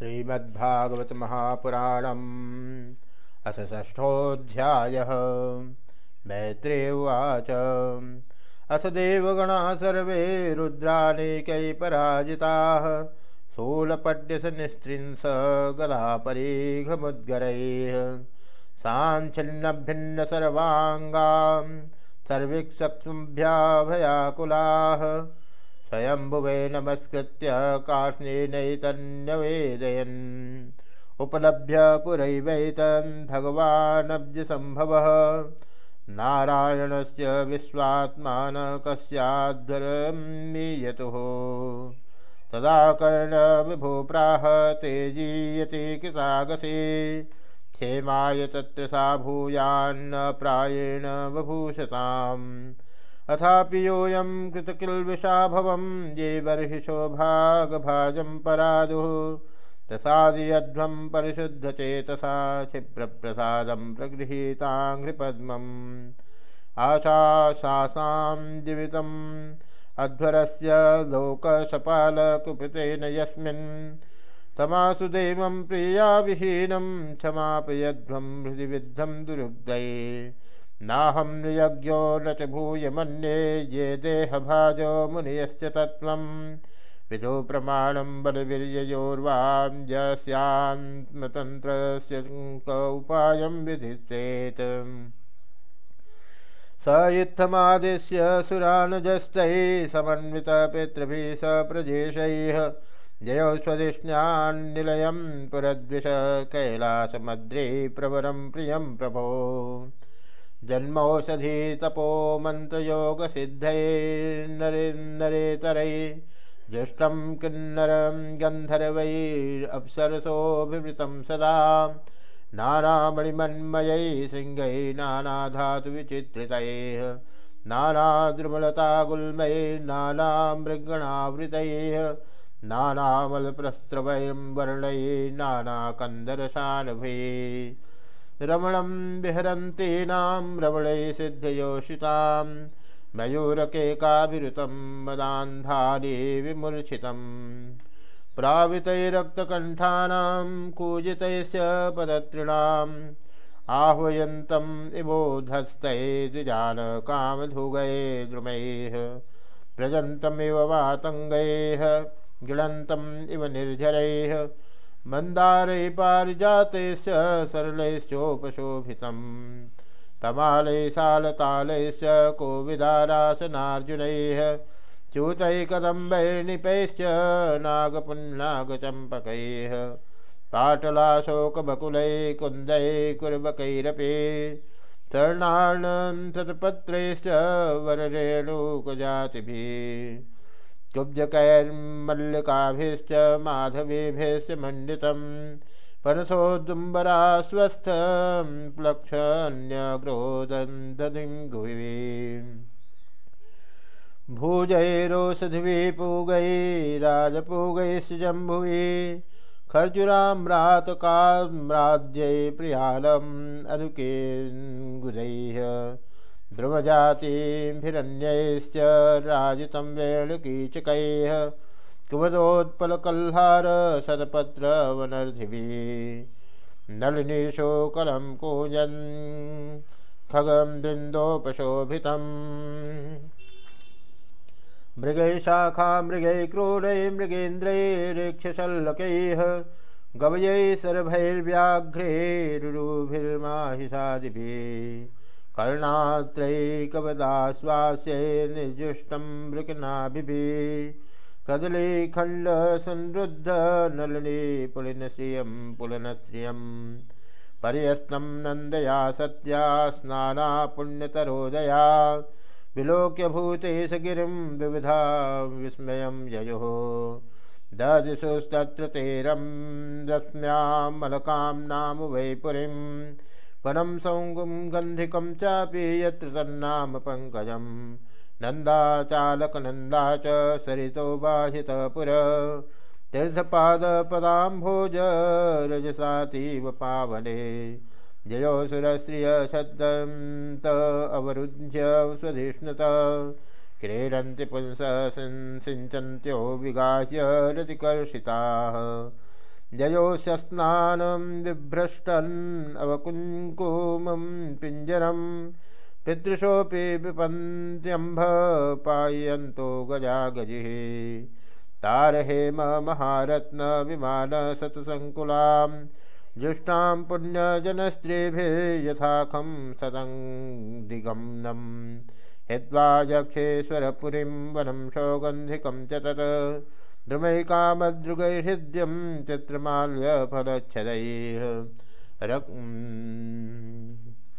श्रीमद्भागवत महापुराणम। अथ षष्ठोऽध्याय। मैत्रे उवाच। अस देवगणा सर्वे रुद्रानेकै पराजिताः शूलपड्यस निस्त्रिंस गदापरीघमुद्गरैः। साञ्छिन्नभिन्न सर्वाङ्गां सर्विक्सक्ष्मभ्याभयाकुलाः स्वयंभुवे नमस्कृत्य कार्ष्णेनैतन्यवेदयन् उपलभ्य पुरैवैतन् भगवानब्जसम्भवः। नारायणस्य विश्वात्मान कस्याध्वरमीयतुः तदा कर्णविभुप्राह तेजीयते कृतागसे। क्षेमाय तत्र सा भूयान्न प्रायेण बभूषताम्। अथापि योऽयं कृतकिल्विषाभवं ये बर्हिषो भागभाजं परादुः प्रसादयध्वं परिशुद्धचेतसा क्षिप्रप्रसादं प्रगृहीताङ्घ्रिपद्मम्। आशासासां जीवितम्। अध्वरस्य लोकसपालकुपितेन यस्मिन्। तमासु देवं प्रियाविहीनं। क्षमापयध्वं हृदि विद्धं दुरुग्धये। नाहं नियज्ञो न च भूय मन्ये ये देहभाजो मुनियश्च तत्त्वं विदो प्रमाणं बलवीर्ययोर्वाञ्जस्यात्मतन्त्रस्य उपायं विधित्सेत् स इत्थमादिश्य सुरानुजस्तैः समन्वितपितृभिः स प्रजेशैः। जयो स्वधिष्ण्यान्निलयं पुरद्विष कैलासमद्रे प्रवरं प्रियं प्रभो। जन्मौषधि तपो मन्त्रयोगसिद्धैर्नरेन्दरेतरै जुष्टं किन्नरं गन्धर्वैरप्सरसोऽभिवृतं सदा। नानामणिमन्मयै शृङ्गैः नानाधातुविचित्रितैः नानाद्रुमलतागुल्मैर्नानामृगणावृतैः नानामलप्रस्रवैर्वर्णैः नानाकन्दरशानभैः रमणं विहरन्तीनां रमणैः सिद्धयोषितां। मयूरकेकाभिरुतं मदान्धारे विमूर्छितम्। प्रावितैरक्तकण्ठानां कूजितैश्च पदतॄणाम्। आह्वयन्तम् इवोधस्तै द्विजानकामधुगै द्रुमैः। व्रजन्तमिव वातङ्गैः, गिळन्तम् इव निर्झरैः। मन्दारैः पारिजातैश्च सरलैश्चोपशोभितम् तमालैः सालतालैश्च कोविदारासनार्जुनैः च्यूतैकदम्बैर्निपैश्च नागपुन्नागचम्पकैः पाटलाशोकबकुलैः कुन्दैः कुर्बकैरपि चरणार्णं शतपत्रैश्च वररेणुकजातिभिः। कुब्जकैर्मल्लिकाभिश्च माधवीभिश्च मण्डितं परशोदुम्बरास्वस्थं प्लक्षन्यग्रोदं दधिं भुवि भुजैरोषधिभिपूगैराजपूगैश्च जम्भुवि खर्जुराम्रातकाम्राद्यै प्रियालम् अधुकेङ्गुदैः ध्रुवजातिभिरन्यैश्च राजितं वेणुकीचकैः कुवदोत्पलकल्हार शतपत्रवनर्धिभिः नलिनीशोकलं कूजन् खगं दृन्दोपशोभितम् मृगैशाखा मृगै क्रोडै मृगेन्द्रैरेक्षशल्लकैः गवयै सर्वैर्व्याघ्रैरुभिर्माहिषादिभिः कर्णात्रैकवदाश्वास्यैर्निजुष्टं मृगनाभिभिः कदलीखण्डसंरुद्धनलिनी पुलिनश्रियं। पुलनश्रियं पर्यस्तं नन्दया सत्या स्नाना पुण्यतरोदया विलोक्य विविधा विस्मयं ययुः। ददिशुस्तत्र तेरं रश्म्यामलकां नाम वै पुरीं वनं सौङ्गुं गन्धिकं चापि यत्र तन्नाम पङ्कजं नन्दाचालकनन्दा च सरितो बाहितपुर तीर्थपादपदाम्भोज रजसातीव पावने। जयोसुरश्रियशब्दन्त अवरुध्य स्वधिष्णुत। क्रीडन्ति पुंस सिञ्चन्त्यो विगाह्य रतिकर्षिताः। जयोस्य स्नानं बिभ्रष्टन् अवकुङ्कुमं पिञ्जरम् पितृशोऽपि विपन्त्यम्भ पायन्तो गजा गजिः तारहेम महारत्नविमानशतसङ्कुलां जुष्टां पुण्यजनस्त्रीभिर्यथाखं सदं दिगम्नम् हित्वा यक्षेश्वरपुरीं वनं सौगन्धिकं च तत्। द्रुमैकामद्रुगैर्हृद्यं चित्रमाल्यफलच्छदैः रक्